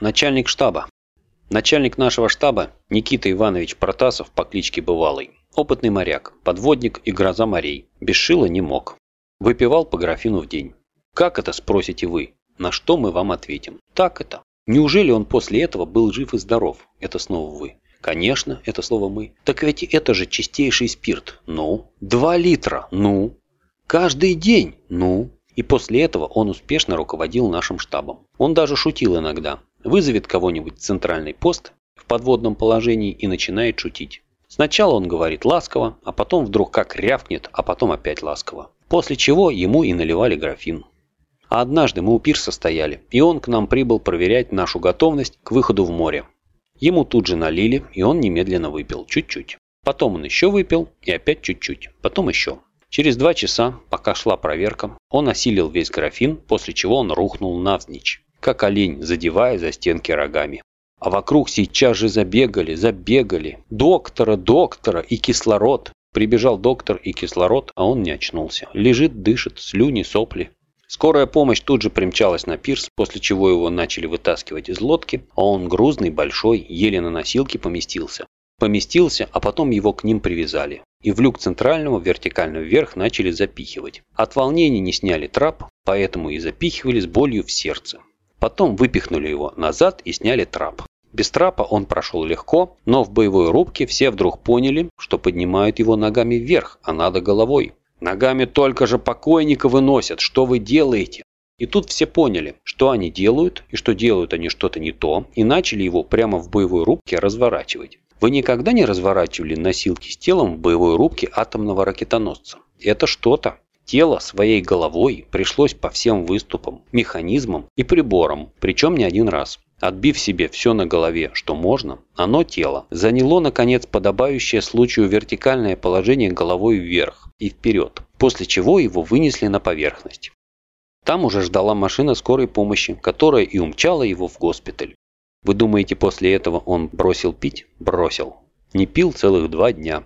Начальник штаба. Начальник нашего штаба Никита Иванович Протасов по кличке Бывалый. Опытный моряк, подводник и гроза морей. Без шила не мог. Выпивал по графину в день. Как это, спросите вы? На что мы вам ответим? Так это. Неужели он после этого был жив и здоров? Это снова вы. Конечно, это слово «мы». Так ведь это же чистейший спирт. Ну? Два литра. Ну? Каждый день. Ну? И после этого он успешно руководил нашим штабом. Он даже шутил иногда. Вызовет кого-нибудь центральный пост в подводном положении и начинает шутить. Сначала он говорит ласково, а потом вдруг как рявкнет, а потом опять ласково. После чего ему и наливали графин. А однажды мы у пирса стояли, и он к нам прибыл проверять нашу готовность к выходу в море. Ему тут же налили, и он немедленно выпил, чуть-чуть. Потом он еще выпил, и опять чуть-чуть, потом еще. Через два часа, пока шла проверка, он осилил весь графин, после чего он рухнул навзничь, как олень, задевая за стенки рогами. А вокруг сейчас же забегали, забегали. Доктора, доктора и кислород. Прибежал доктор и кислород, а он не очнулся. Лежит, дышит, слюни, сопли. Скорая помощь тут же примчалась на пирс, после чего его начали вытаскивать из лодки, а он грузный, большой, еле на носилке поместился. Поместился, а потом его к ним привязали. И в люк центрального вертикально вверх начали запихивать. От волнения не сняли трап, поэтому и запихивали с болью в сердце. Потом выпихнули его назад и сняли трап. Без трапа он прошел легко, но в боевой рубке все вдруг поняли, что поднимают его ногами вверх, а надо головой. Ногами только же покойника выносят, что вы делаете? И тут все поняли, что они делают, и что делают они что-то не то, и начали его прямо в боевой рубке разворачивать. Вы никогда не разворачивали носилки с телом в боевой рубке атомного ракетоносца? Это что-то. Тело своей головой пришлось по всем выступам, механизмам и приборам, причем не один раз. Отбив себе все на голове, что можно, оно тело заняло, наконец, подобающее случаю вертикальное положение головой вверх и вперед, после чего его вынесли на поверхность. Там уже ждала машина скорой помощи, которая и умчала его в госпиталь. Вы думаете, после этого он бросил пить? Бросил. Не пил целых два дня.